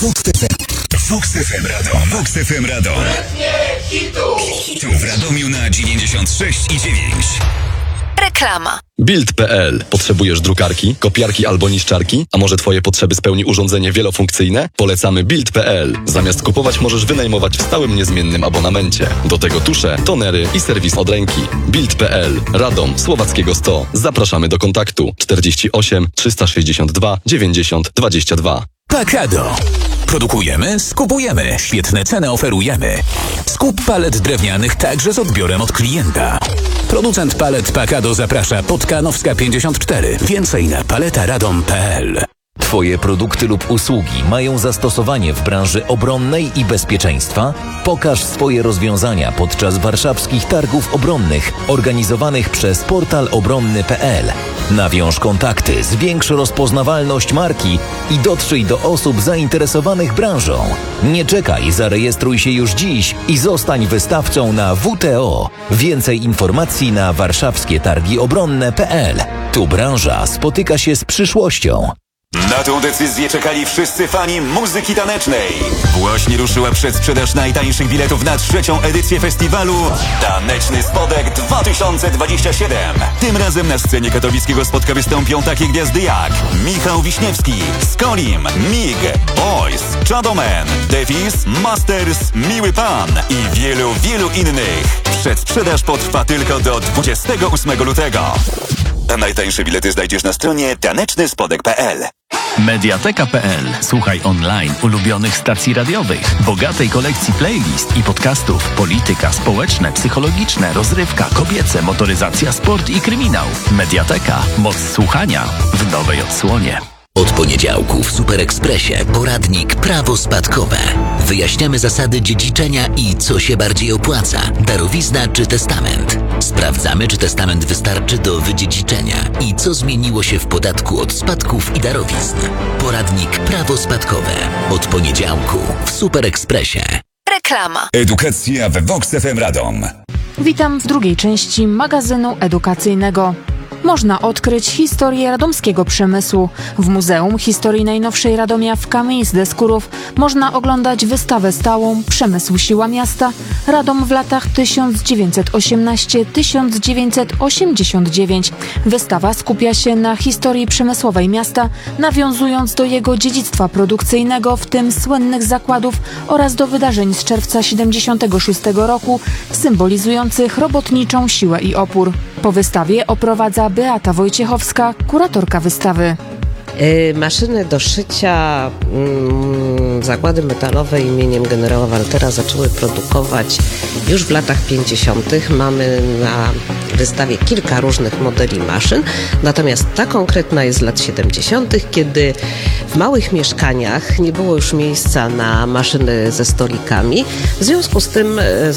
Vox FM. Vox FM Radom. Vox FM Radom. Hitów w Radomiu na 96 i 9. Reklama. Build.pl. Potrzebujesz drukarki, kopiarki albo niszczarki? A może Twoje potrzeby spełni urządzenie wielofunkcyjne? Polecamy Build.pl. Zamiast kupować możesz wynajmować w stałym niezmiennym abonamencie. Do tego tusze, tonery i serwis od ręki. Build.pl. Radom, Słowackiego 100. Zapraszamy do kontaktu 48 362 90 22. Pakado. Produkujemy, skupujemy, świetne ceny oferujemy. Skup palet drewnianych także z odbiorem od klienta. Producent palet Pakado zaprasza Podkanowska 54. Więcej na paletaradom.pl. Twoje produkty lub usługi mają zastosowanie w branży obronnej i bezpieczeństwa? Pokaż swoje rozwiązania podczas warszawskich targów obronnych organizowanych przez portal obronny.pl. Nawiąż kontakty, zwiększ rozpoznawalność marki i dotrzyj do osób zainteresowanych branżą. Nie czekaj, zarejestruj się już dziś i zostań wystawcą na WTO. Więcej informacji na warszawskietargiobronne.pl. Tu branża spotyka się z przyszłością. Na tą decyzję czekali wszyscy fani muzyki tanecznej. Właśnie ruszyła przedsprzedaż najtańszych biletów na trzecią edycję festiwalu Taneczny Spodek 2027. Tym razem na scenie katowickiego spotka wystąpią takie gwiazdy jak Michał Wiśniewski, Skolim, Mig, Boys, Chadoman, Defis, Masters, Miły Pan i wielu, wielu innych. Przedsprzedaż potrwa tylko do 28 lutego. A najtańsze bilety znajdziesz na stronie tanecznyspodek.pl. Mediateka.pl. Słuchaj online ulubionych stacji radiowych, bogatej kolekcji playlist i podcastów, polityka, społeczne, psychologiczne, rozrywka, kobiece, motoryzacja, sport i kryminał. Mediateka. Moc słuchania w nowej odsłonie. Od poniedziałku w Super Expressie poradnik prawo spadkowe. Wyjaśniamy zasady dziedziczenia i co się bardziej opłaca: darowizna czy testament. Sprawdzamy, czy testament wystarczy do wydziedziczenia i co zmieniło się w podatku od spadków i darowizn. Poradnik prawo spadkowe. Od poniedziałku w Super Expressie. Reklama. Edukacja w Vox FM Radom. Witam w drugiej części magazynu edukacyjnego. Można odkryć historię radomskiego przemysłu. W Muzeum Historii Najnowszej Radomia w Kamień z Deskurów można oglądać wystawę stałą Przemysł Siła Miasta Radom w latach 1918-1989. Wystawa skupia się na historii przemysłowej miasta, nawiązując do jego dziedzictwa produkcyjnego, w tym słynnych zakładów oraz do wydarzeń z czerwca 76 roku, symbolizujących robotniczą siłę i opór. Po wystawie oprowadza Beata Wojciechowska, kuratorka wystawy. Y, Maszyny do szycia mm, zakłady metalowe imieniem generała Waltera zaczęły produkować już w latach 50. Mamy na wystawie kilka różnych modeli maszyn, natomiast ta konkretna jest z lat 70., kiedy w małych mieszkaniach nie było już miejsca na maszyny ze stolikami. W związku z tym e,